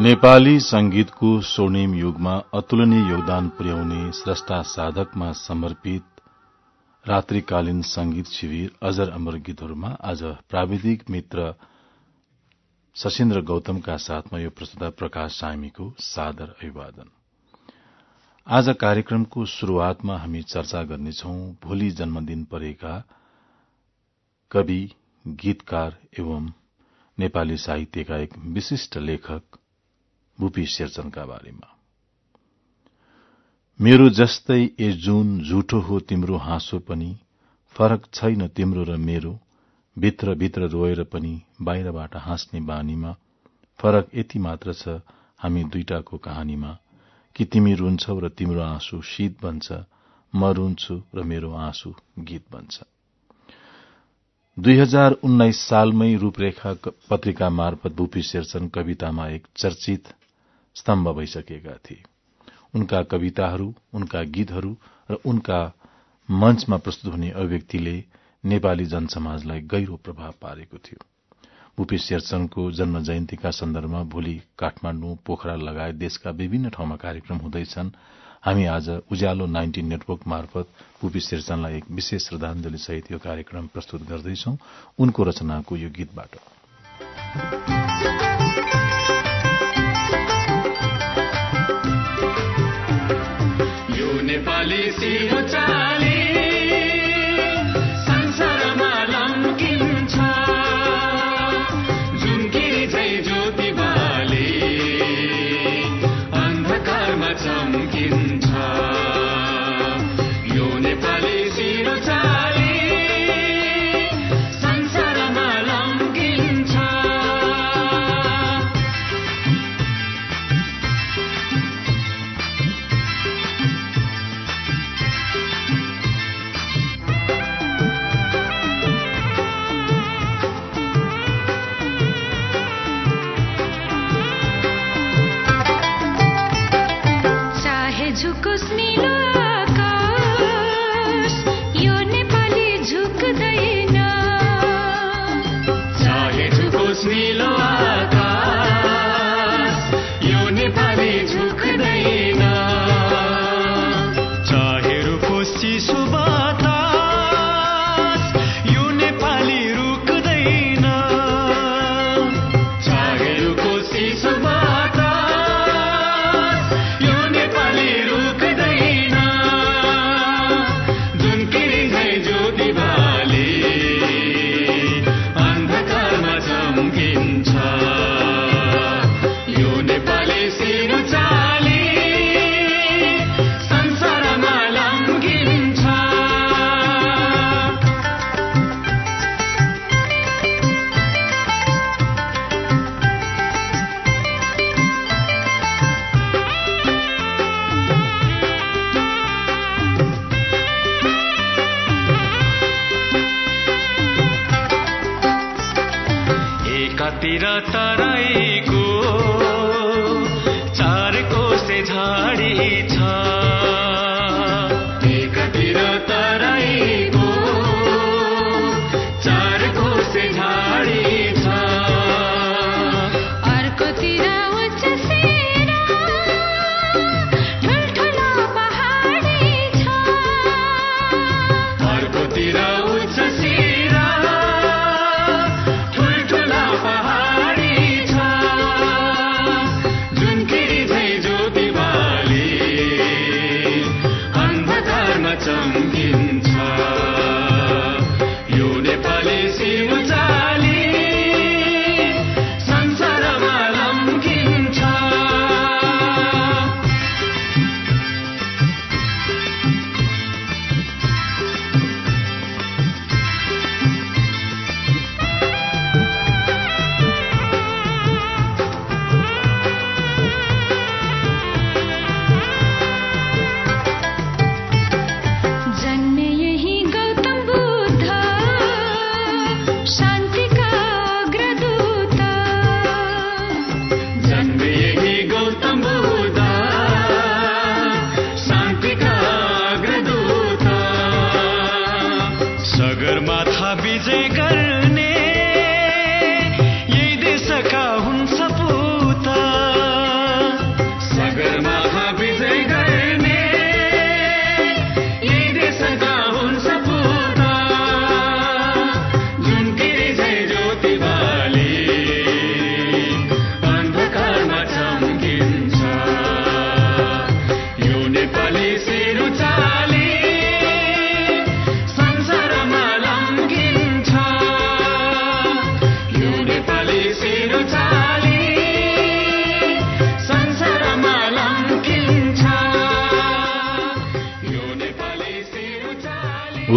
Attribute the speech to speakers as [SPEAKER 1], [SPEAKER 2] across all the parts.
[SPEAKER 1] नेपाली संगीतको स्वर्णिम युगमा अतुलनीय योगदान पुर्याउने स्रष्टा साधकमा समर्पित रात्रिकालीन संगीत शिविर अजर अमर गीतहरूमा आज प्राविधिक मित्र सशिन्द्र गौतमका साथमा यो प्रस्तुता प्रकाश सामीको सादर अभिवादन। आज कार्यक्रमको शुरूआतमा हामी चर्चा गर्नेछौ भोलि जन्मदिन परेका कवि गीतकार एवं नेपाली साहित्यका एक विशिष्ट लेखक भूपी शेरचनका बारेमा। मेरो जस्तै ए जुन झुठो हो तिम्रो हाँसो पनि फरक छैन तिम्रो र मेरो भित्र भित्र रोएर पनि बाहिरबाट हाँस्ने बानीमा फरक यति मात्र छ हामी दुईटाको कहानीमा कि तिमी रुन्छौ र तिम्रो आँसु शीत बन्छ म रुन्छु र मेरो आँसु गीत बन्छ। दुई हजार उन्नाइस सालमै रूपरेखा पत्रिका मार्फत भूपी शेरचन कवितामा एक चर्चित स्तम्भ भइसकेका थिए। उनका कविताहरू उनका गीतहरू र उनका मंचमा प्रस्तुत हुने अभिव्यक्तिले नेपाली जनसमाजलाई गहिरो प्रभाव पारेको थियो। भूपेश शेरचनको जन्म जयन्तीका सन्दर्भमा भोलि काठमाण्डु पोखरा लगायत देशका विभिन्न ठाउँमा कार्यक्रम हुँदैछन्। हामी आज उज्यालो नाइन्टिन नेटवर्क मार्फत भूपेश शेरचनलाई एक विशेष श्रद्धांजलि सहित यो कार्यक्रम प्रस्तुत गर्दैछौ। उनको रचनाको यो गीतबाट। चालिसी चाल रातिर तराईको चार कोसे झाडी छ।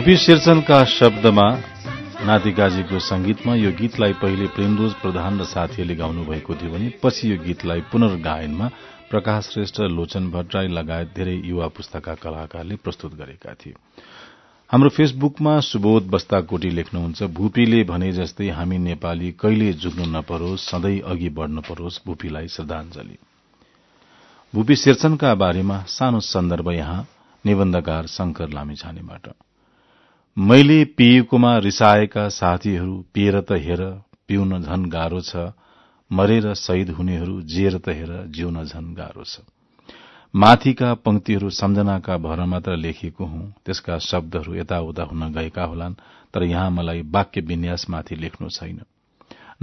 [SPEAKER 2] भूपी शेरचनका शब्दमा नातिकाजीको संगीतमा यो गीतलाई पहिले प्रेमदोज प्रधान र साथीहरूले गाउनु भएको थियो भने पछि यो गीतलाई पुनर्गायनमा प्रकाश श्रेष्ठ लोचन भट्टराई लगायत धेरै युवा पुस्ताका कलाकारले प्रस्तुत गरेका थिए। हाम्रो फेसबुकमा सुबोध बस्ताकोटी लेख्नुहुन्छ भूपीले भने जस्तै हामी नेपाली कहिले झुक्नु नपरोस् सधैँ अघि बढ़न परोस् भूपीलाई श्रद्धांजलि भूपी शेरचनका बारेमा सानो सन्दर्भ यहाँ निबन्धकार शंकर लामिछानेबाट। मैले पिएकोमा रिसाएका साथीहरू पिएर त हेर पिउन झन गाह्रो छ। मरेर शहीद हुनेहरू जिएर त हेर जिउन झन गाह्रो छ। माथिका पंक्तिहरू सम्झनाका भर मात्र लेखिएको हुँ। त्यसका शब्दहरू यताउता हुन गएका होलान् तर यहाँ मलाई वाक्य विन्यासमाथि लेख्नु छैन।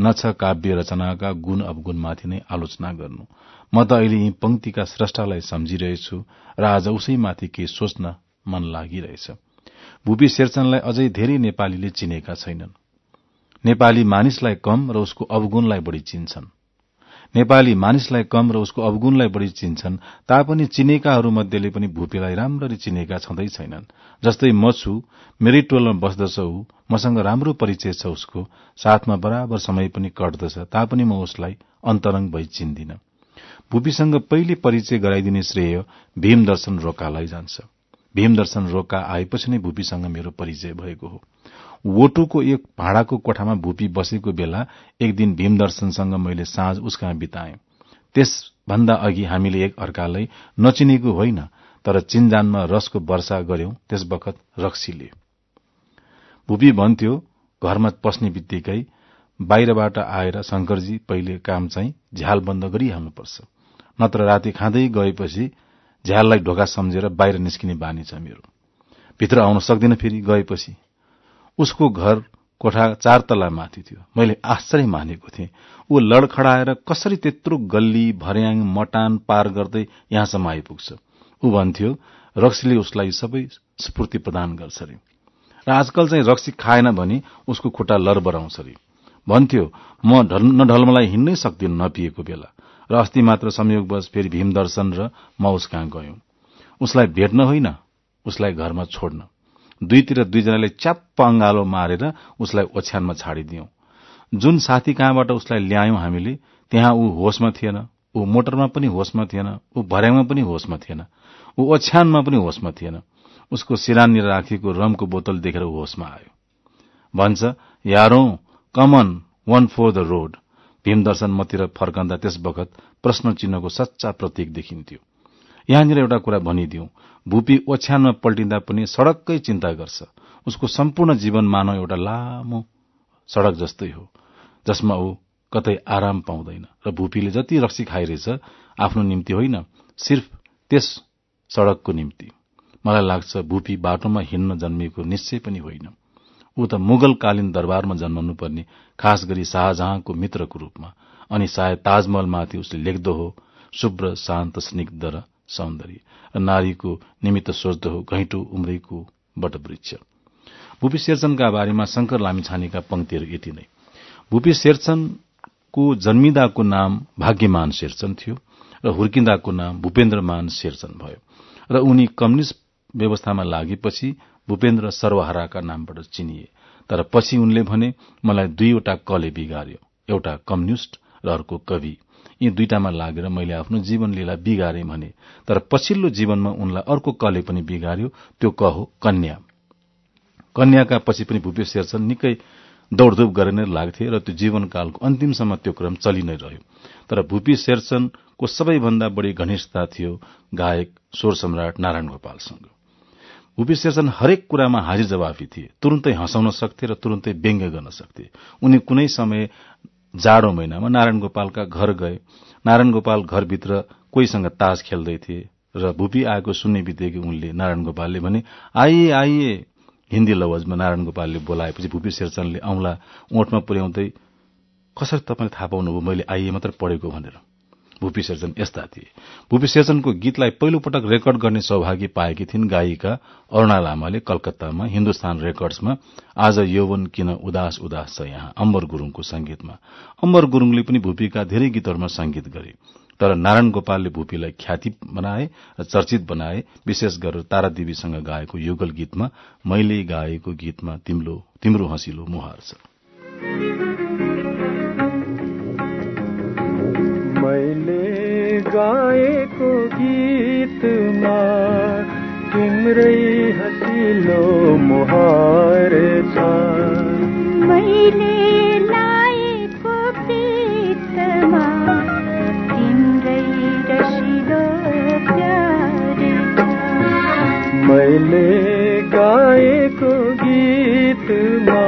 [SPEAKER 2] न छ काव्य रचनाका गुण अवगुणमाथि नै आलोचना गर्नु। म त अहिले यी पंक्तिका स्रष्टालाई सम्झिरहेछु र आज उसैमाथि केही सोच्न मन लागिरहेछ। भूपी शेरचनलाई अझै धेरै नेपालीले चिनेका छैनन्। नेपाली मानिसलाई कम र उसको अवगुणलाई बढ़ी चिन्छन्। नेपाली मानिसलाई कम र उसको अवगुणलाई बढ़ी चिन्छन् तापनि चिनेकाहरू मध्येले पनि भूपीलाई राम्ररी चिनेका छँदै छैनन्। जस्तै म छु मेरै टोलमा बस्दछ ऊ मसँग राम्रो परिचय छ उसको साथमा बराबर समय पनि कट्दछ तापनि म उसलाई अन्तरंग भई चिन्दिन। भूपीसँग पहिले परिचय गराइदिने श्रेय भीम दर्शन रोकालाई जान्छ। भीम दर्शन रोका आएपछि नै भूपीसँग मेरो परिचय भएको हो। वोटुको एक भाडाको कोठामा भूपी बसेको बेला एक दिन भीम दर्शनसँग मैले साँझ उसकहाँ बिताएँ। त्यसभन्दा अघि हामीले एक अर्कालाई नचिनेको होइन तर चिनजानमा रसको वर्षा गर्यौं त्यस बखत रक्सीले। भूपी भन्थ्यो घरमा पस्ने बित्तिकै बाहिरबाट आएर शंकरजी पहिले काम चाहिँ झ्याल बन्द गरिहाल्नुपर्छ। नत्र राति खाँदै गएपछि झ्याललाई ढोका सम्झेर बाहिर निस्किने बानी छ मेरो। भित्र आउन सक्दिन फेरि गएपछि। उसको घर कोठा चार तला माथि थियो। मैले आश्चर्य मानेको थिएँ। ऊ लडखडाएर कसरी त्यत्रो गल्ली भर्याङ मटान पार गर्दै यहाँसम्म आइपुग्छ। ऊ भन्थ्यो रक्सीले उसलाई सबै स्फूर्ति प्रदान गर्छ अरे र आजकल चाहिँ रक्सी खाएन भने उसको खुट्टा लरबराउँछ अरे भन्थ्यो म नढल्मलाई हिँड्नै सक्दिन नपिएको बेला। र अस्ति मात्र संयोगवश फेरि भीम दर्शन र म उस कहाँ गयौं? उसलाई भेट्न होइन उसलाई घरमा छोड्न। दुईतिर दुईजनाले च्याप्प अंगालो मारेर उसलाई ओछ्यानमा छाडिदियौं। जुन साथी कहाँबाट उसलाई ल्यायौं हामीले त्यहाँ ऊ होसमा थिएन ऊ मोटरमा पनि होसमा थिएन ऊ भर्याङमा पनि होसमा थिएन ऊ ओछ्यानमा पनि होसमा थिएन। उसको सिरानीर राखिएको रमको बोतल देखेर होसमा आयो। भन्छ यारौं come on one for the road Bhimdarshan मतिर फर्कँदा त्यस बखत प्रश्न चिन्हको सच्चा प्रतीक देखिन्थ्यो। यहाँनिर एउटा कुरा भनिदिउ। भूपी ओछ्यानमा पल्टिँदा पनि सड़ककै चिन्ता गर्छ। उसको सम्पूर्ण जीवन मानव एउटा लामो सड़क जस्तै हो जसमा ऊ कतै आराम पाउँदैन र भूपीले जति रक्सी खाइरहेछ आफ्नो निम्ति होइन सिर्फ त्यस सड़कको निम्ति। मलाई लाग्छ भूपी बाटोमा हिँड्न जन्मिएको निश्चय पनि होइन। ऊ त मुगलकालीन दरबारमा जन्मनुपर्ने खास गरी शाहजहाँको मित्रको रूपमा। अनि सायद ताजमहलमाथि उसले लेख्दो हो शुभ्र शान्त स्निग्ध र सौन्दर्य र नारीको निमित्त सोच्दो हो घैँटो उम्रेको वटवृक्ष। भूपी शेरचनका बारेमा शंकर लामिछानेका पंक्तिहरू यति नै। भूपी शेरचनको जन्मिँदाको नाम भाग्यमान शेरचन थियो र हुर्किँदाको नाम भूपेन्द्रमान शेरचन भयो र उनी कम्युनिष्ट व्यवस्थामा लागेपछि भूपेन्द्र सर्वहाराका नामबाट चिनिए। तर पछि उनले भने मलाई दुईवटा कले बिगार्यो। एउटा कम्युनिष्ट र अर्को कवि। यी दुईटामा लागेर मैले आफ्नो जीवन लीला बिगारे भने। तर पछिल्लो जीवनमा उनलाई अर्को कले पनि बिगार्यो। त्यो क हो कन्या। कन्याका पछि पनि भूपेश शेरचन निकै दौड़धूप गरेर नै लाग्थे र त्यो जीवनकालको अन्तिमसम्म त्यो क्रम चलि नै रह्यो। तर भूपी शेरचनको सबैभन्दा बढ़ी घनिष्ठता थियो गायक स्वर सम्राट नारायण गोपालसँग। भूपी शेरचन हरेक कुरामा हाजिर जवाफी थिए। तुरन्तै हँसाउन सक्थे र तुरन्तै व्यङ्ग्य गर्न सक्थे। उनी कुनै समय जाडो महिनामा नारायण गोपालका घर गए। नारायण गोपाल घरभित्र कोहीसँग तास खेल्दै थिए र भूपी आएको सुन्ने बित्तिकै उनले नारायण गोपालले भने आइए आइए। हिन्दी लवजमा नारायण गोपालले बोलाएपछि भूपी शेरचनले औंला ओठमा पुर्याउँदै कसरी तपाईँले थाहा पाउनुभयो? मैले आइए मात्र पढेको भनेर। भूपी शेरचन यस्ता थिए। भूपी शेरचनको गीतलाई पहिलो पटक रेकर्ड गर्ने सौभाग्य पाएकी थिइन् गायिका अरूणा लामाले कलकत्तामा हिन्दुस्तान रेकर्ड्समा आज यौवन किन उदास उदास छ यहाँ अम्बर गुरूङको संगीतमा अम्बर गुरूङले पनि भूपीका धेरै गीतहरूमा संगीत गरे। तर नारायण गोपालले भूपीलाई ख्याति बनाए र चर्चित बनाए विशेष गरेर तारादेवीसँग गाएको युगल गीतमा मैले गाएको गीतमा तिम्रो हँसिलो मुहार छ।
[SPEAKER 3] मैले गाएको गीतमा तिम्रै हसिलो मुहार छ
[SPEAKER 4] मैले लाएको प्रीतमा तिम्रै रसिलो प्यार।
[SPEAKER 3] मैले गाएको गीतमा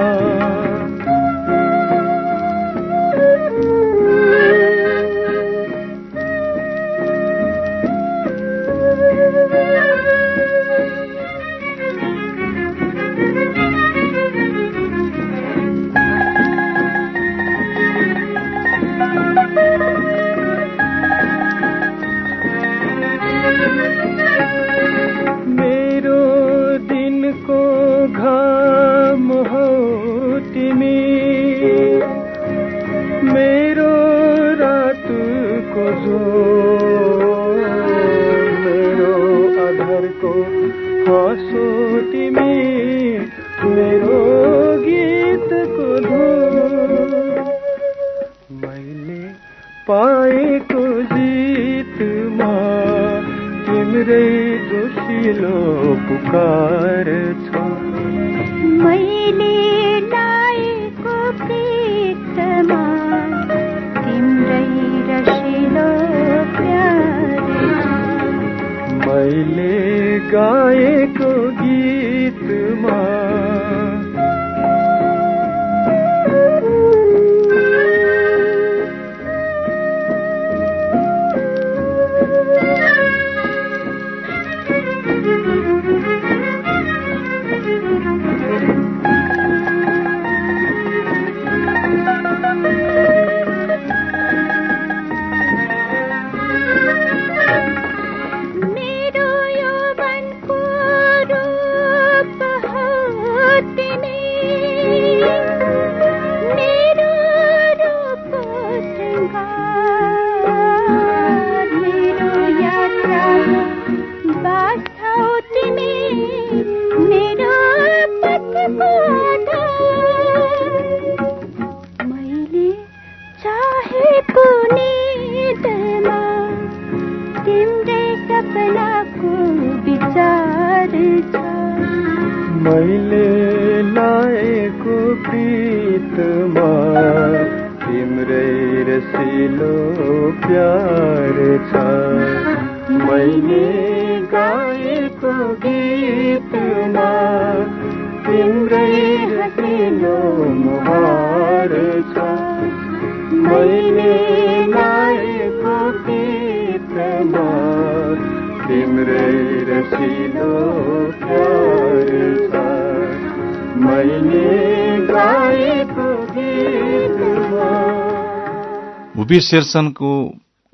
[SPEAKER 2] भूपी शेरचनको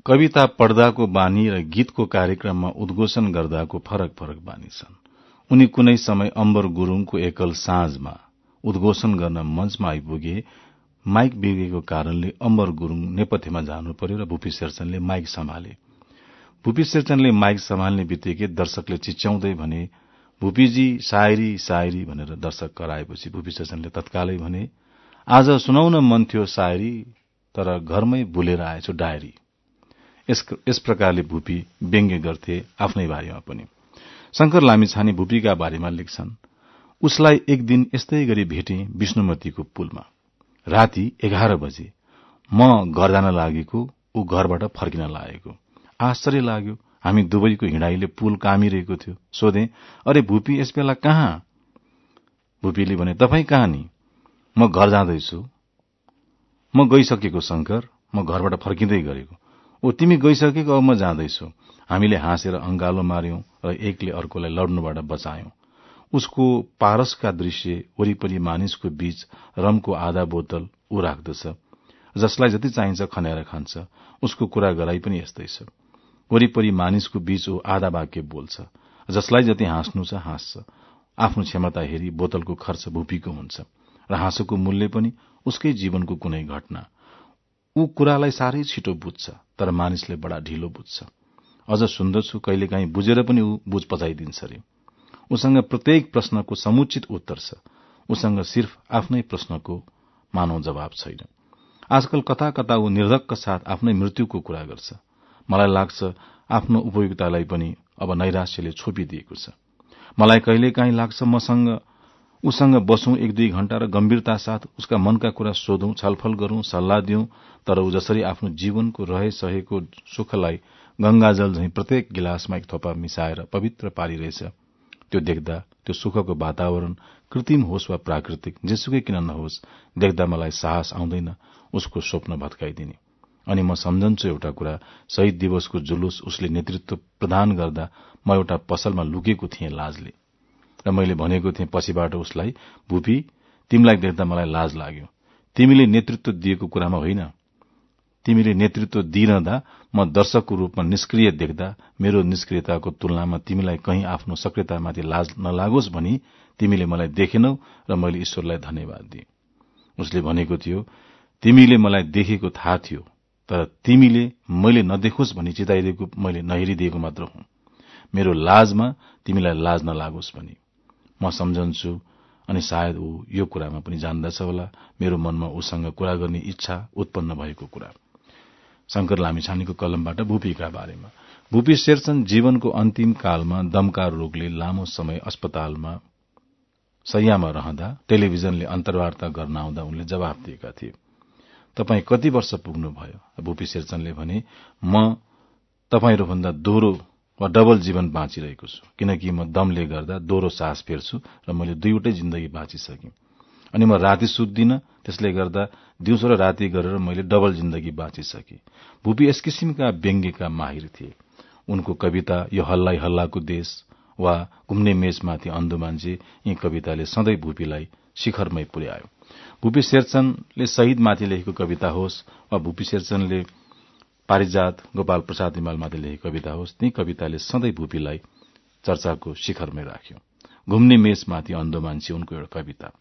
[SPEAKER 2] कविता पढ्दाको बानी र गीतको कार्यक्रममा उद्घोषण गर्दाको फरक फरक बानी छन्। उनी कुनै समय अम्बर गुरूङको एकल साँझमा उद्घोषण गर्न मञ्चमा आइपुगे माइक बिग्रेको कारणले अम्बर गुरूङ नेपथ्यमा जानु पर्यो र भूपी शेरचनले माइक सम्हाले। भूपी शेरचनले माइक सम्हाल्ने बित्तिकै दर्शकले चिच्याउँदै भने भूपीजी सायरी सायरी भनेर दर्शक कराएपछि भूपी शेरचनले तत्कालै भने आज सुनाउन मन थियो सायरी तर घरमै भुलेर आएछु डायरी। यस, प्रकारले भूपी व्यङ्ग्य गर्थे आफ्नै बारेमा पनि। शंकर लामिछाने भूपीका बारेमा लेख्छन् उसलाई एक दिन यस्तै गरी भेटे विष्णुमतीको पुलमा। राति एघार बजे। म घर जान लागेको ऊ घरबाट फर्किन लागेको। आश्चर्य लाग्यो हामी दुवैको हिँडाइले पुल कामिरहेको थियो। सोधे अरे भूपी यस बेला कहाँ? भूपीले भने तपाईँ कहाँ नि? म घर जाँदैछु। म गइसकेको शंकर म घरबाट फर्किँदै गरेको। ओ तिमी गइसकेको अब म जाँदैछु। हामीले हाँसेर अंगालो मार्यौं र एकले अर्कोलाई लड्नुबाट बचायौं। उसको पारसका दृश्य वरिपरि मानिसको बीच रमको आधा बोतल ऊ राख्दछ जसलाई जति चाहिन्छ खन्याएर खान्छ। उसको कुरा गराई पनि यस्तै छ। वरिपरि मानिसको बीच ऊ आधा वाक्य बोल्छ जसलाई जति हाँस्नु छ हाँस्छ। आफ्नो क्षमता हेरी बोतलको खर्च भूपीको हुन्छ र हाँसोको मूल्य पनि उसकै जीवनको कुनै घटना। ऊ कुरालाई साह्रै छिटो बुझ्छ तर मानिसले बडा ढिलो बुझ्छ। अझ सुन्दछु कहिलेकाहीँ बुझेर पनि ऊ बुझ पचाइदिन्छ रे। उसँग प्रत्येक प्रश्नको समुचित उत्तर छ। उसँग सिर्फ आफ्नै प्रश्नको मानव जवाब छैन। आजकल कता कता ऊ निर्धक्क साथ आफ्नै मृत्युको कुरा गर्छ। मलाई लाग्छ आफ्नो उपयुक्तालाई पनि अब नैराश्यले छोपिदिएको छ। मलाई कहिलेकाहीँ लाग्छ मसँग उसँग बसौं एक दुई घण्टा र गम्भीरता साथ उसका मनका कुरा सोधौं छलफल गरौं सल्लाह दिउँ तर ऊ जसरी आफ्नो जीवनको रहे सहेको सुखलाई गंगाजल झैं प्रत्येक गिलासमा एक थोपा मिसाएर पवित्र पारिरहेछ। त्यो देख्दा त्यो सुखको वातावरण कृत्रिम होस् वा प्राकृतिक जेसुकै किन नहोस् देख्दा मलाई साहस आउँदैन उसको स्वप्न भत्काइदिने। अनि म सम्झन्छु एउटा कुरा शहीद दिवसको जुलुस उसले नेतृत्व प्रदान गर्दा म एउटा पसलमा लुकेको थिएँ लाजले। र मैले भनेको थिएँ पछिबाट उसलाई भूपी तिमीलाई देख्दा मलाई लाज लाग्यो। तिमीले नेतृत्व दिएको कुरामा होइन। तिमीले नेतृत्व दिइरहँदा म दर्शकको रूपमा निष्क्रिय देख्दा मेरो निष्क्रियताको तुलनामा तिमीलाई कहीँ आफ्नो सक्रियतामाथि लाज नलागोस् भनी तिमीले मलाई देखेनौ र मैले ईश्वरलाई धन्यवाद दिए। उसले भनेको थियो तिमीले मलाई देखेको थाहा थियो तर तिमीले मैले नदेखोस् भनी चिताइदिएको मैले नहेरिदिएको मात्र हुँ। मेरो लाजमा तिमीलाई लाज नलागोस् भनी। म सम्झन्छु अनि सायद ऊ यो कुरामा पनि जान्दछ होला। मेरो मनमा उसँग कुरा गर्ने इच्छा उत्पन्न भएको कुरा। शंकर लामिछानेको कलमबाट भूपीका बारेमा। भूपी शेरचन जीवनको अन्तिम कालमा दमका रोगले लामो समय अस्पतालमा सयमा रहँदा टेलिभिजनले अन्तर्वार्ता गर्न आउँदा उनले जवाब दिएका थिए। तपाई कति वर्ष पुग्नु भयो भूपी शेरचनले भने म तपाईँहरूभन्दा दोहोरो वा डबल जीवन बाँचिरहेको छु किनकि म दमले गर्दा दोहोरो सास फेर्छु र मैले दुईवटै जिन्दगी बाँचिसकेँ। अनि म राति सुत्दिन त्यसले गर्दा दिउँसो र राति गरेर मैले डबल जिन्दगी बाँचिसके। भूपी यस किसिमका व्यङ्ग्यका माहिर थिए। उनको कविता यो हल्लाई हल्लाको देश वा घुम्ने मेचमाथि अन्धो मान्छे यी कविताले सधैँ भूपीलाई शिखरमै पुर्यायो। भूपी शेरचनले शहीदमाथि लेखेको कविता होस् वा भूपी शेरचनले पारिजात गोपाल प्रसाद हिमालमाथि लेखेको कविता होस् ती कविताले सधैँ भूपीलाई चर्चाको शिखरमै राख्यो। घुम्ने मेचमाथि अन्धो मान्छे उनको एउटा कविता।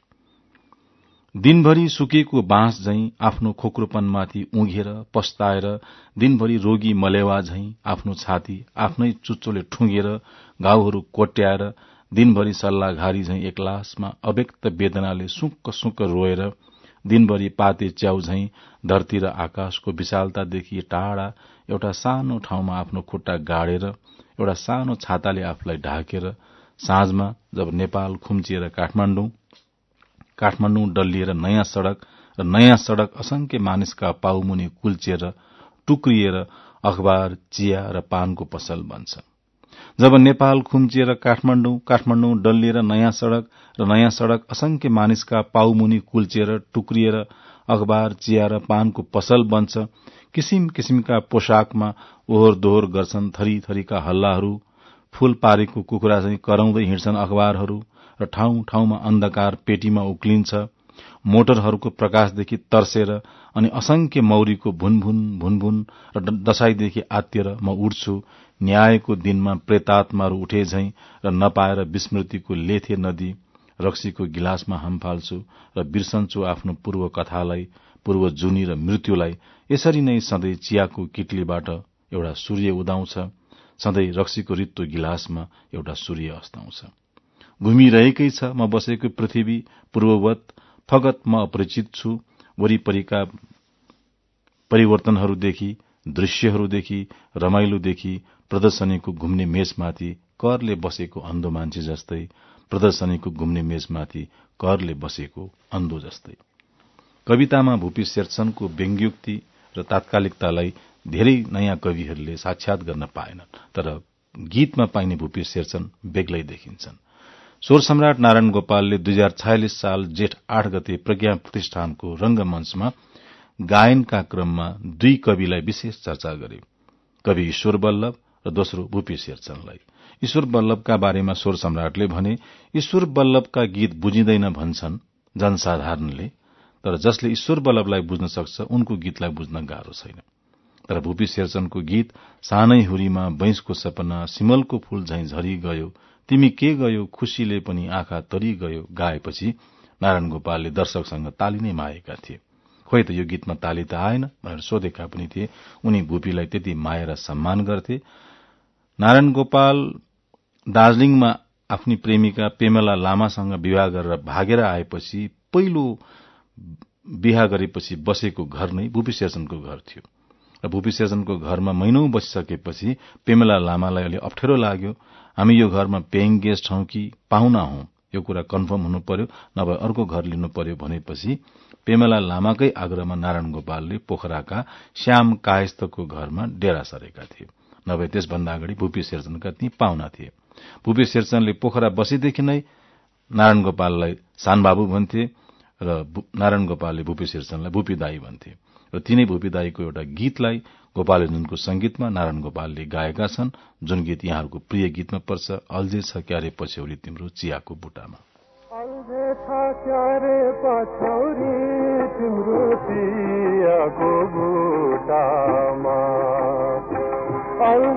[SPEAKER 2] दिनभरि सुकेको बाँस झैं आफ्नो खोक्रोपनमाथि उघेर पस्ताएर दिनभरि रोगी मलेवा झैं आफ्नो छाती आफ्नै चुच्चोले ठुङ्गेर घाउहरू कोट्याएर दिनभरि सल्लाह झैं एकलासमा अव्यक्त वेदनाले सुक्क सुक्क रोएर दिनभरि पाते च्याउ झैं धरती र आकाशको विशालतादेखि टाढा एउटा सानो ठाउँमा आफ्नो खुट्टा गाडेर एउटा सानो छाताले आफूलाई ढाकेर साँझमा जब नेपाल खुम्चिएर काठमाण्डु काठमाण्डु डल्लिएर नयाँ सड़क र नयाँ सड़क असंख्य मानिसका पाउमुनि कुल्चिएर टुक्रिएर अखबार चिया र पानको पसल बन्छ। जब नेपाल खुम्चिएर काठमाण्डु काठमाण्डु डल्लिएर नयाँ सड़क र नयाँ सड़क असंख्य मानिसका पाउमुनि कुल्चिएर टुक्रिएर अखबार चिया र पानको पसल बन्छ किसिम किसिमका पोसाकमा ओहोर दोहोर गर्छन् थरी थरीका हल्लाहरू फूल पारेको कुखुरा चाहिँ कराउँदै हिँड्छन् अखबारहरू र ठाउँ ठाउँमा अन्धकार पेटीमा उक्लिन्छ मोटरहरूको प्रकाशदेखि तर्सेर अनि असंख्य मौरीको भुनभुन भुनभुन र दशाईदेखि आत्तिएर म उठ्छु न्यायको दिनमा प्रेतात्माहरू उठे झैं र नपाएर विस्मृतिको लेथे नदी रक्सीको गिलासमा हम फाल्छु र बिर्सन्छु आफ्नो पूर्व कथालाई पूर्व जुनी र मृत्युलाई। यसरी नै सधैँ चियाको किटलीबाट एउटा सूर्य उदाउँछ सधैँ रक्सीको रित्तो गिलासमा एउटा सूर्य अस्ताउँछ। घुमिरहेकै छ म बसेको पृथ्वी पूर्ववत फगत म अपरिचित छु वरिपरिका परिवर्तनहरूदेखि दृश्यहरूदेखि रमाइलोदेखि प्रदर्शनीको घुम्ने मेचमाथि करले बसेको अन्धो मान्छे जस्तै प्रदर्शनीको घुम्ने मेचमाथि करले बसेको अन्धो जस्तै। कवितामा भूपी शेरचनको व्यङ्ग्युक्ति र तात्कालिकतालाई धेरै नयाँ कविहरूले साक्षात गर्न पाएनन् तर गीतमा पाइने भूपी शेरचन बेग्लै देखिन्छन्। स्वर सम्राट नारायण गोपालले दुई हजार छयालिस साल जेठ आठ गते प्रज्ञा प्रतिष्ठानको रंगमञ्चमा गायनका क्रममा दुई कविलाई विशेष चर्चा गरे। कवि ईश्वर बल्लभ र दोस्रो भूपी शेरचनलाई। ईश्वर बल्लभका बारेमा स्वर सम्राटले भने ईश्वर बल्लभका गीत बुझिँदैन भन्छन् जनसाधारणले तर जसले ईश्वर बल्लभलाई बुझ्न सक्छ उनको गीतलाई बुझ्न गाह्रो छैन। तर भूपी शेरचनको गीत सानै हुरीमा बैंसको सपना सिमलको फूल झैं झरी गयो तिमी के गयो खुशीले पनि आँखा तरी गयो गाएपछि नारायण गोपालले दर्शकसँग ताली नै मागेका थिए। खोइ त यो गीतमा ताली त आएन भनेर सोधेका पनि थिए। उनी भूपीलाई त्यति माया र सम्मान गर्थे नारायण गोपाल दार्जीलिङमा आफ्नी प्रेमिका पेमला लामासँग विवाह गरेर भागेर आएपछि पहिलो बिहा गरेपछि बसेको घर नै भूपी शेरचनको घर थियो। र भूपी शेरचनको घरमा महिनौ बसिसकेपछि पेमला लामालाई अलि अप्ठ्यारो लाग्यो। हामी यो घरमा पेइङ गेस्ट हौ कि पाहुना हौ यो कुरा कन्फर्म हुनु पर्यो नभए अर्को घर लिनु पर्यो भनेपछि पेमला लामाकै आग्रहमा नारायण गोपालले पोखराका श्याम कायस्तको घरमा डेरा सरेका थिए। नभए त्यसभन्दा अगाडि भूपी शेरचनका ती पाहुना थिए। भूपी शेरचनले पोखरा बसेदेखि नै नारायण गोपाललाई सानबाबु भन्थे र नारायण गोपालले भूपी शेरचनलाई भूपी दाई भन्थे र तिनै भूपी दाईको एउटा गीतलाई गोपालजनको संगीतमा नारायण गोपालले गाएका छन् जुन गीत यहाँहरूको प्रिय गीतमा पर्छ अल्झे छ क्यारे पछ्यौरी तिम्रो चियाको बुटामा।
[SPEAKER 5] तिम्रो चियाको बुटामा।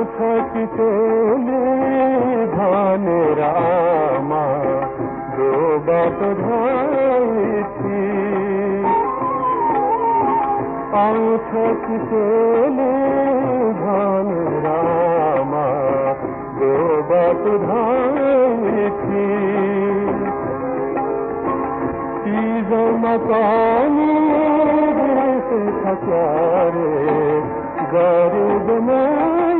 [SPEAKER 5] चियाको बुटामा बल्झे छ क्यारे सुनको काँडा खालिलो खुटामा अल्झे छ क्यारे पछौरी तिम्रो चियाको बुटामा आउँछ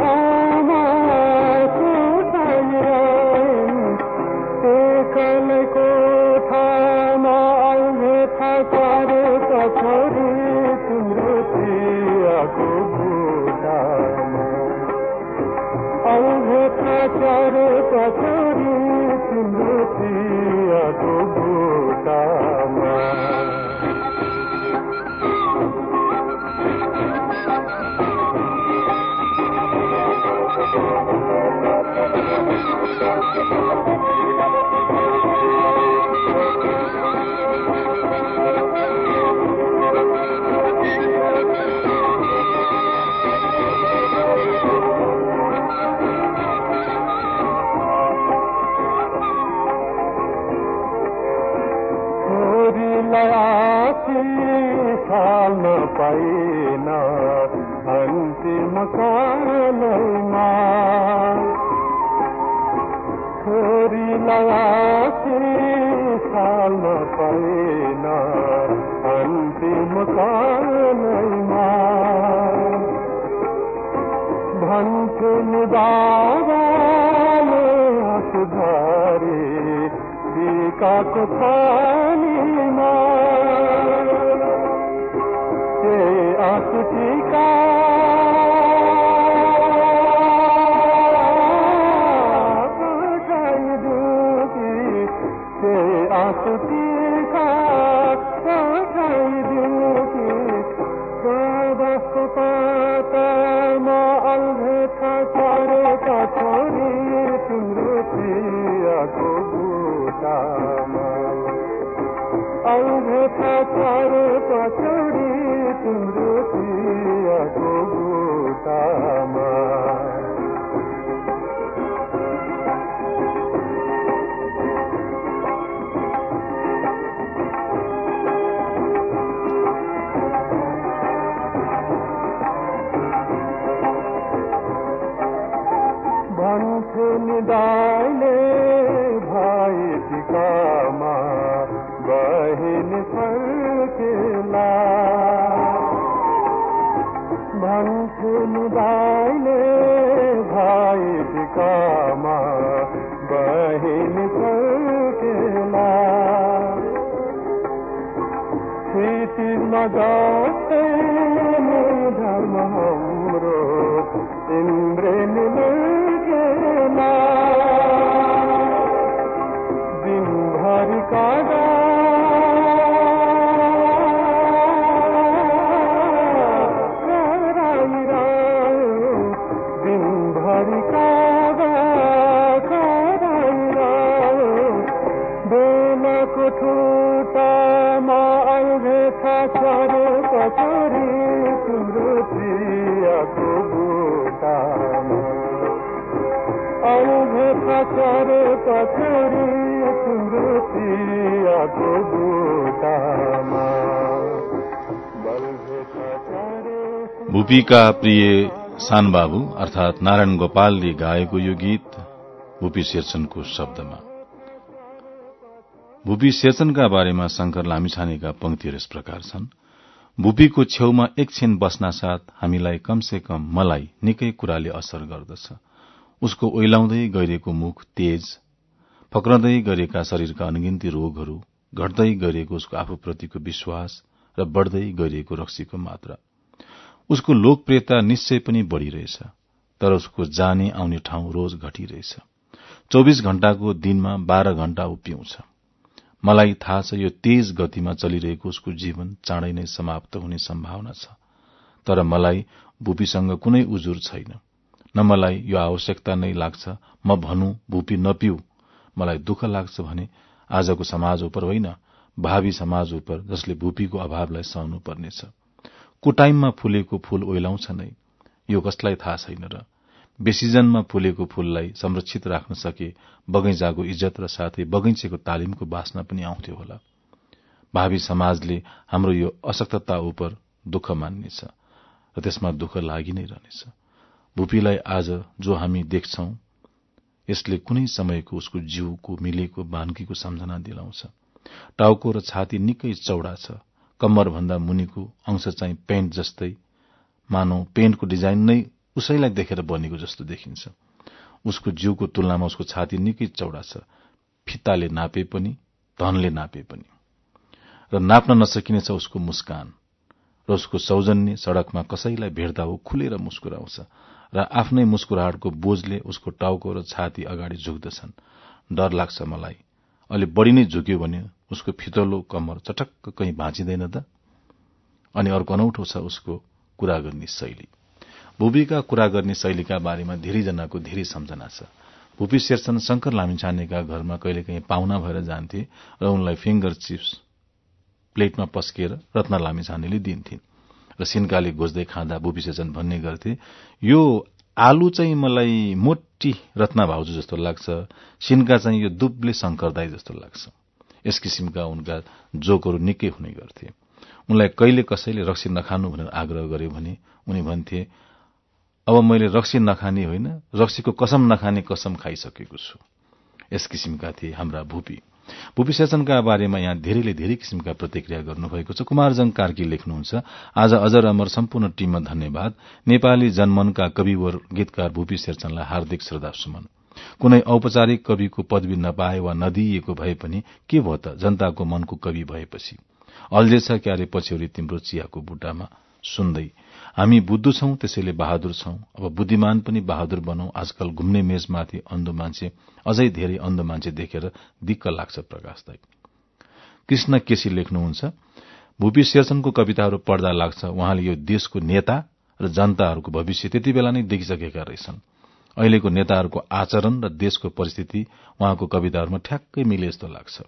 [SPEAKER 5] Thank you.
[SPEAKER 2] भूपीका प्रिय सानबाबु अर्थात नारायण गोपालले गाएको यो गीत भूपी शब्दमा। भूपी शेरचनका बारेमा शंकर लामिछानेका पंक्तिहरू यस प्रकार छन्। भूपीको छेउमा एकछिन बस्नासाथ हामीलाई कमसे कम मलाई निकै कुराले असर गर्दछ। उसको ओइलाउँदै गइरहेको मुख तेज फक्रँदै गरेका शरीरका अनगिन्ती रोगहरू घट्दै गइरहेको उसको आफूप्रतिको विश्वास र बढ़दै गइरहेको रक्सीको मात्रा। उसको लोकप्रियता निश्चय पनि बढ़िरहेछ तर उसको जाने आउने ठाउँ रोज घटिरहेछ। चौविस घण्टाको दिनमा बाह्र घण्टा ऊ मलाई थाहा छ यो तेज गतिमा चलिरहेको उसको जीवन चाँडै नै समाप्त हुने सम्भावना छ। तर मलाई भूपीसँग कुनै उजुर छैन। न मलाई यो आवश्यकता नै लाग्छ म भनौं भूपी नपिउ मलाई दुःख लाग्छ भने आजको समाज उप होइन भावी समाज उप जसले भूपीको अभावलाई सहनु पर्नेछ कुटाइममा फुलेको फूल ओइलाउँछ नै यो कसलाई थाहा छैन र? बेसिजनमा फुलेको फूललाई संरक्षित राख्न सके बगैँचाको इज्जत र साथै बगैँचेको तालिमको बासना पनि आउँथ्यो होला। भावी समाजले हाम्रो यो अशक्तता उप दुःख मान्नेछ र त्यसमा दुःख लागि नै रहनेछ। भूपीलाई आज जो हामी देख्छौं यसले कुनै समयको उसको जीवको मिलेको बानकीको सम्झना दिलाउँछ। टाउको र छाती निकै चौडा छ। कम्मर भन्दा मुनिको अंश चाहिँ पेन्ट जस्तै। मानौ पेन्टको डिजाइन नै उसैलाई देखेर बनेको जस्तो देखिन्छ। उसको जिउको तुलनामा उसको छाती निकै चौडा छ। फित्ताले नापे पनि धनले नापे पनि। र नाप्न नसकिने छ उसको मुस्कान। र उसको सौजन्य सड़कमा कसैलाई भेट्दा ऊ खुलेर मुस्कुराउँछ। र आफ्नै मुस्कुराहटको बोझले उसको टाउको र छाती अगाडि झुक्दछन्। डर लाग्छ मलाई। अलि बढ़ी नै झुक्यो भने उसको फितलो कम्मर चटक्क कहीँ भाँचिँदैन त। अनि अर्को अनौठो छ उसको कुरा गर्ने शैली। भूपीका कुरा गर्ने शैलीका बारेमा धेरैजनाको धेरै सम्झना छ। भूपी शेरचन शंकर लामिछानेका घरमा कहिलेकाहीँ पाहुना भएर जान्थे र उनलाई फिंगर चिप्स प्लेटमा पस्किएर रत्न लामिछानेले दिन्थिन्। र सिन्काले घोज्दै खाँदा भूपी शेरचन भन्ने गर्थे यो आलु चाहिँ मलाई मोटी रत्ना भाउजू जस्तो लाग्छ सिन्का चाहिँ यो दुब्ले शंकर दाई जस्तो लाग्छ। यस किसिमका उनका जोकहरू निकै हुने गर्थे। उनलाई कहिले कसैले रक्सी नखानु भनेर आग्रह गर्यो भने उनी भन्थे अब मैले रक्सी नखाने होइन रक्सीको कसम नखाने कसम खाइसकेको छु। यस किसिमका थिए हाम्रा भूपी। भूपी शेषनका बारेमा यहाँ धेरैले धेरै किसिमका प्रतिक्रिया गर्नुभएको छ। कुमारजङ कार्की लेख्नुहुन्छ आज अजर अमर सम्पूर्ण टीममा धन्यवाद। नेपाली जनमनका कविवर गीतकार भूपी शेरचनलाई हार्दिक श्रद्धा सुमन। कुनै औपचारिक कविको पदवी नपाए वा नदिइएको भए पनि के भयो त? जनताको मनको कवि भएपछि। अल्झेछ क्यारे पछ्यौरी तिम्रो चियाको बुट्टामा सुन्दै हामी बुद्धु छौं त्यसैले बहादुर छौं। अब बुद्धिमान पनि बहादुर बनौ। आजकल घुम्ने मेजमाथि अन्धो मान्छे अझै धेरै अन्धो मान्छे देखेर दिक्क लाग्छ प्रकाश दाई। कृष्ण केसी लेख्नुहुन्छ भूपी शेरचनको कविताहरू पढ्दा लाग्छ। उहाँले यो देशको नेता र जनताहरूको भविष्य त्यति बेला नै देखिसकेका रहेछन्। अहिलेको नेताहरूको आचरण र देशको परिस्थिति उहाँको कविताहरूमा ठ्याक्कै मिले जस्तो लाग्छ।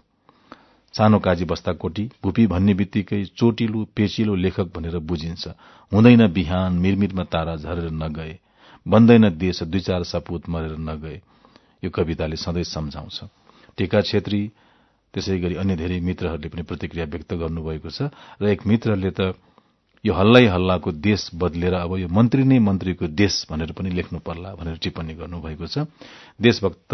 [SPEAKER 2] सानो काजी बस्ताकोटी भूपी भन्ने बित्तिकै चोटिलो पेचिलो लेखक भनेर बुझिन्छ हुँदैन बिहान मिरमिरमा तारा झरेर नगए बन्दैन देश दुई चार सपूत मरेर नगए यो कविताले सधैँ सम्झाउँछ। टेका छेत्री त्यसै गरी अन्य धेरै मित्रहरूले पनि प्रतिक्रिया व्यक्त गर्नुभएको छ र एक मित्रले त यो हल्लै हल्लाको देश बदलेर अब यो मन्त्री नै मन्त्रीको देश भनेर पनि लेख्नु पर्ला भनेर टिप्पणी गर्नुभएको छ। देशभक्त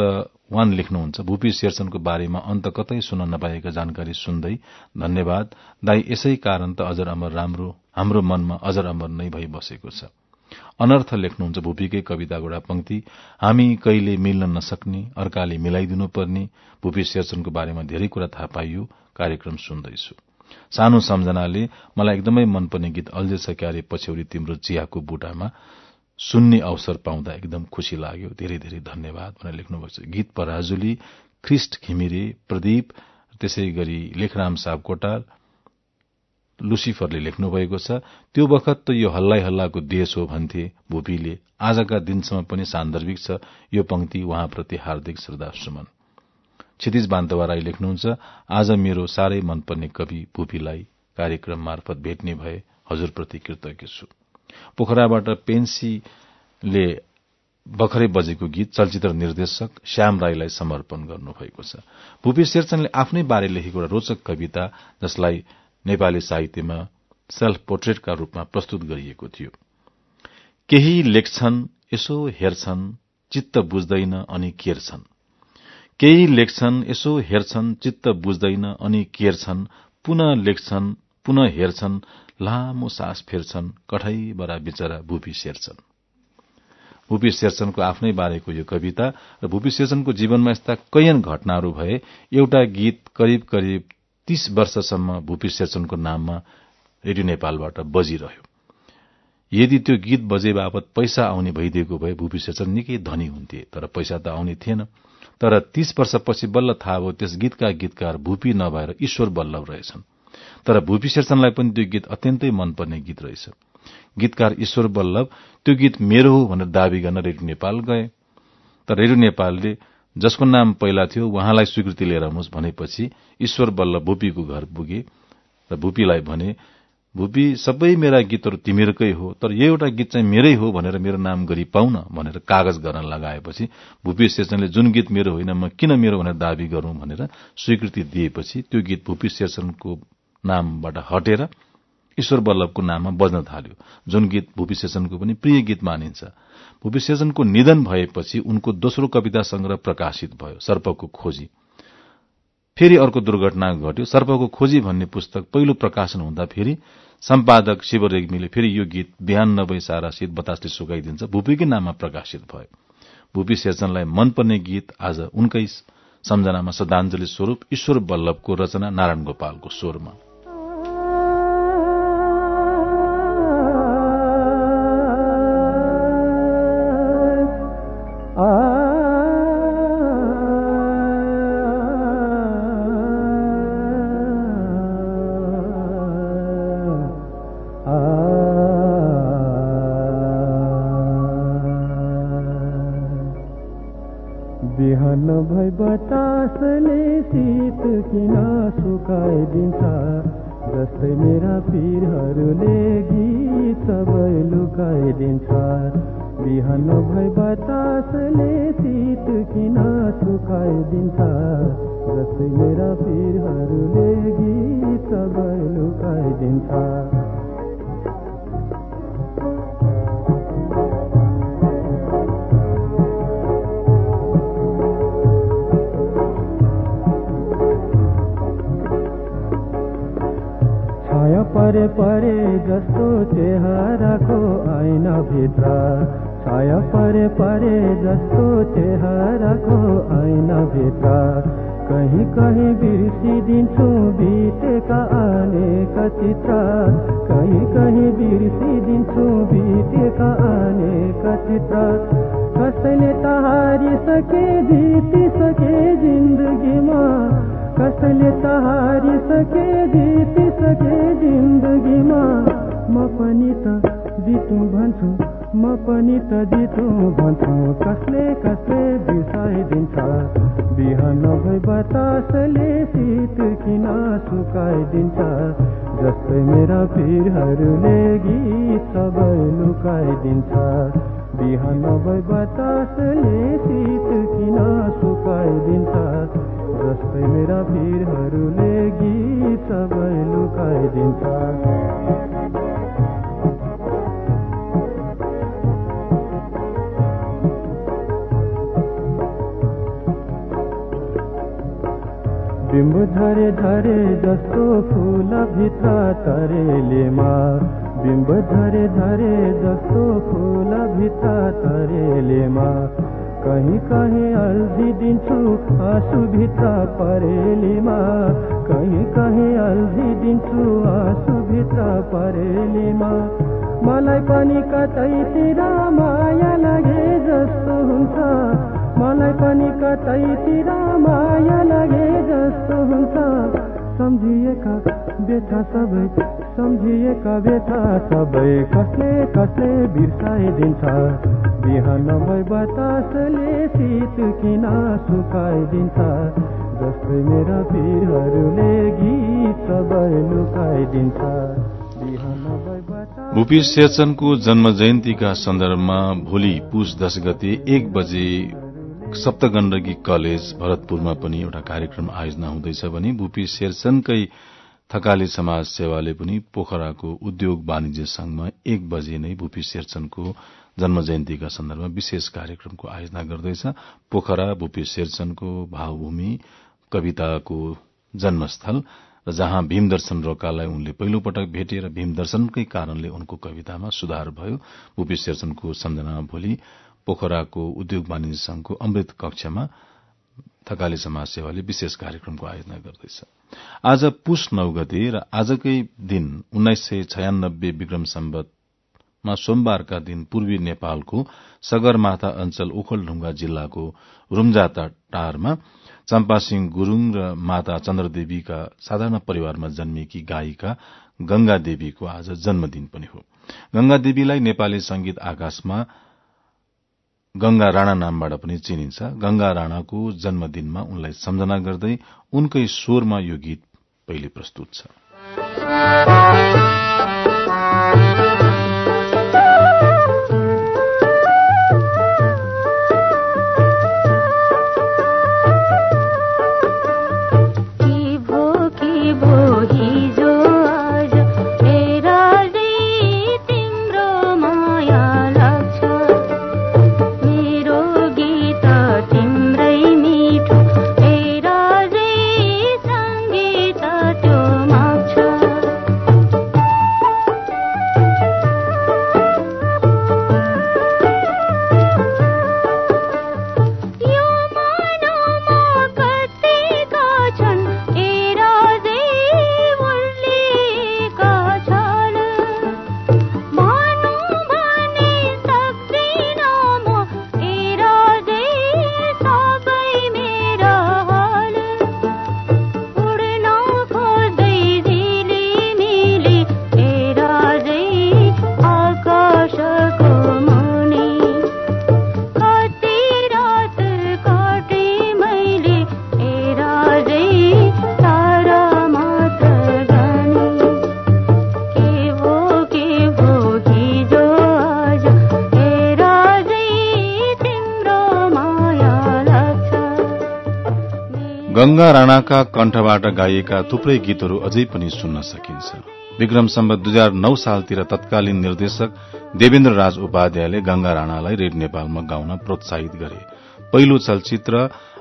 [SPEAKER 2] वान लेख्नुहुन्छ भूपी शेरचनको बारेमा अन्त कतै सुन्न नपाएका जानकारी सुन्दै धन्यवाद। दाई यसै कारण त अजर अमर राम्रो हाम्रो मनमा अजर अमर नै भई बसेको छ। अनर्थ लेख्नुहुन्छ भूपीकै एउटा पंक्ति हामी कहिले मिल्न नसक्ने अर्काले मिलाइदिनु पर्ने। भूपी शेरचनको बारेमा धेरै कुरा थाहा पाइयो कार्यक्रम सुन्दैछु। सानो सम्झनाले मलाई एकदमै मनपर्ने गीत अल्झेछ क्यारे पछ्यौरी तिम्रो चियाको बुटामा सुन्ने अवसर पाउँदा एकदम खुशी लाग्यो। धेरै धेरै धन्यवाद भनेर लेख्नुभएको छ। गीत पराजुली ख्रिस्ट घिमिरे प्रदीप त्यसै गरी लेखराम सापकोटा लुसिफरले लेख्नुभएको छ त्यो बखत त यो हल्लाइ हल्लाको देश हो भन्थे भूपीले। आजका दिनसम्म पनि सान्दर्भिक छ। यो पंक्ति उहाँप्रति हार्दिक श्रद्धा सुमन। क्षितिज बान्तवा राई लेख्नुहुन्छ आज मेरो साह्रै मनपर्ने कवि भूपीलाई कार्यक्रम मार्फत भेट्ने भए हजुरप्रति कृतज्ञ छु। पोखराबाट पेन्सीले भर्खरै बजेको गीत चलचित्र निर्देशक श्याम राईलाई समर्पण गर्नुभएको छ। भूपी शेरचनले आफ्नै बारे लेखेको एउटा रोचक कविता जसलाई नेपाली साहित्यमा सेल्फ पोर्ट्रेटका रूपमा प्रस्तुत गरिएको थियो। केही लेख्छन् यसो हेर्छन् चित्त बुझ्दैन अनि केर्छन्। केही लेख्छन् यसो हेर्छन् चित्त बुझ्दैन अनि केर्छन् पुनः लेख्छन् पुनः हेर्छन् लामो सास फेर्छन् कठै बरा बिचरा भूपी शेर्छन्। भूपी शेरचनको आफ्नै बारेको यो कविता र भूपी शेरचनको जीवनमा यस्ता कैयन घटनाहरू भए एउटा गीत करिब करिब तीस वर्षसम्म भूपी शेरचनको नाममा रेडियो नेपालबाट बजिरह्यो। यदि त्यो गीत बजे बापत पैसा आउने भइदिएको भए भूपी शेरचन निकै धनी हुन्थे तर पैसा त आउने थिएन। तर तीस वर्षपछि बल्ल थाहा भयो त्यस गीतका गीतकार भूपी नभएर ईश्वर बल्लभ रहेछन्। तर भूपी शेरचनलाई पनि त्यो गीत अत्यन्तै मनपर्ने गीत रहेछ। गीतकार ईश्वर बल्लभ त्यो गीत मेरो हो भनेर दावी गर्न रेडियो नेपाल गए। तर रेडियो नेपालले जसको नाम पहिला थियो उहाँलाई स्वीकृति लिएर आउनुहोस् भनेपछि ईश्वर बल्ल भूपीको घर पुगे र भूपीलाई भने भूपी सबै मेरा गीतहरू तिमीहरूकै हो तर यो एउटा गीत चाहिँ मेरै हो भनेर मेरो नाम गरी पाउन भनेर कागज गर्न लगाएपछि भूपी शेरचनले जुन गीत मेरो होइन म किन मेरो भनेर दावी गरौं भनेर स्वीकृति दिएपछि त्यो गीत भूपी शेरचनको नामबाट हटेर ईश्वर बल्लभको नाममा बज्न थाल्यो। जुन गीत भूपी शेषनको पनि प्रिय गीत मानिन्छ। भूपी शेषनको निधन भएपछि उनको दोस्रो कविता संग्रह प्रकाशित भयो सर्पको खोजी। फेरि अर्को दुर्घटना घट्यो। सर्पको खोजी भन्ने पुस्तक पहिलो प्रकाशन हुँदा फेरि सम्पादक शिव रेग्मीले फेरि यो गीत बिहान नभई सारा शीत बतासले सुकाइदिन्छ भूपीकै नाममा प्रकाशित भयो। भूपी शेषनलाई मनपर्ने गीत आज उनकै सम्झनामा श्रद्धाञ्जली स्वरूप ईश्वर बल्लभको रचना नारायण गोपालको स्वरमा।
[SPEAKER 5] हारिसके जितिसके जिन्दगीमा कसैले त हारिसके जितिसके जिन्दगीमा म। पनि त जितौँ भन्छु
[SPEAKER 3] म पनि त जितु भन्छु। कसले कसले बिर्साइदिन्छ बिहान भई बतासले शीत किन सुकाइदिन्छ जस्तै मेरा पिरहरूले गीत सबै लुकाइदिन्छ बिहान भई बतासले शीत किन सुकाइदिन्छ जस्तै मेरा पिरहरूले गीत सबै लुकाइदिन्छ बिम्ब झरे झरे जस्तो फुल भित्र तरेलेमा बिम्ब झरे झरे जस्तो फुल भित्र तरेलेमा कहीँ कहीँ अल्झिदिन्छु आँसु भित्र परेलीमा कहीँ कहीँ अल्झिदिन्छु आँसु भित्र परेलीमा मलाई पनि कतैतिर माया लागे जस्तो हुन्छ। मलाई पनि कतैतिर माया लागे जस्तो हुन्छ। सम्झिएका व्यथा सबै सम्झिएका व्यथा सबै कसले कसले बिर्साइदिन्छ। बिहान भई बतासले शीत किन सुकाइदिन्छ। जस्तै मेरा पिरहरूले गीत सबै लुकाइदिन्छ। बिहान भई बतास
[SPEAKER 2] भूपी शेरचनको जन्म जयन्तीका सन्दर्भमा भोलि पुष दश गते एक बजे सप्तगण्डकी कलेज भरतपुरमा पनि एउटा कार्यक्रम आयोजना हुँदैछ भने भूपी शेरचनकै थकाली समाज सेवाले पनि पोखराको उद्योग वाणिज्य संघमा एक बजे नै भूपी शेरचनको जन्म जयन्तीका सन्दर्भमा विशेष कार्यक्रमको आयोजना गर्दैछ। पोखरा भूपी शेरचनको भावभूमि कविताको जन्मस्थल र जहाँ भीमदर्शन रोकालाई उनले पहिलो पटक भेटे र भीमदर्शनकै कारणले उनको कवितामा सुधार भयो। भूपी शेरचनको सम्झनामा भोलि पोखराको उद्योग वाणिज्य संघको अमृत कक्षमा थकाली समाज सेवाले विशेष कार्यक्रमको आयोजना गर्दैछ। आज पुष नौ गते र आजकै दिन उन्नाइस सय छयानब्बे विक्रम सम्बतमा सोमबारका दिन पूर्वी नेपालको सगरमाथा अञ्चल ओखलढुङ्गा जिल्लाको रूम्जा टारमा चम्पासिंह गुरूङ र माता चन्द्रदेवीका साधारण परिवारमा जन्मिएकी गायिका गंगा देवीको आज जन्मदिन पनि हो। गंगा देवीलाई नेपाली संगीत आकाशमा गंगा राणा नामबाट पनि चिनिन्छ। गंगा राणाको जन्मदिनमा उनलाई सम्झना गर्दै उनकै स्वरमा यो गीत पहिले प्रस्तुत छ। गंगा राणाका कण्ठबाट गाइएका थुप्रै गीतहरू अझै पनि सुन्न सकिन्छ। विक्रम सम्बत दुई हजार नौ सालतिर तत्कालीन निर्देशक देवेन्द्र राज उपाध्यायले गंगा राणालाई रेड नेपालमा गाउन प्रोत्साहित गरे। पहिलो चलचित्र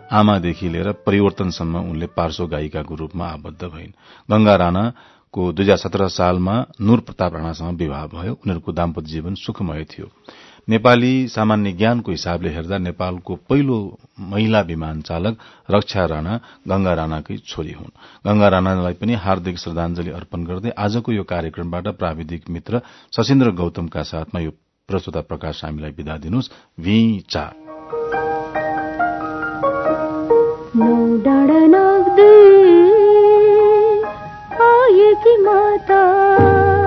[SPEAKER 2] आमादेखि लिएर परिवर्तनसम्म उनले पार्श्व गायिकाको रूपमा आबद्ध भइन्। गंगा राणाको दुई हजार सत्र सालमा नूर प्रताप राणासँग विवाह भयो। उनीहरूको दाम्पत्य जीवन सुखमय थियो। नेपाली सामान्य ज्ञानको हिसाबले हेर्दा नेपालको पहिलो महिला विमान चालक रक्षा राणा गंगा राणाकै छोरी हुन्। गंगा राणालाई पनि हार्दिक श्रद्धांजलि अर्पण गर्दै आजको यो कार्यक्रमबाट प्राविधिक मित्र सशिन्द्र गौतमका साथमा यो प्रस्तुता प्रकाश हामीलाई विदा दिनुहोस्।
[SPEAKER 4] माता।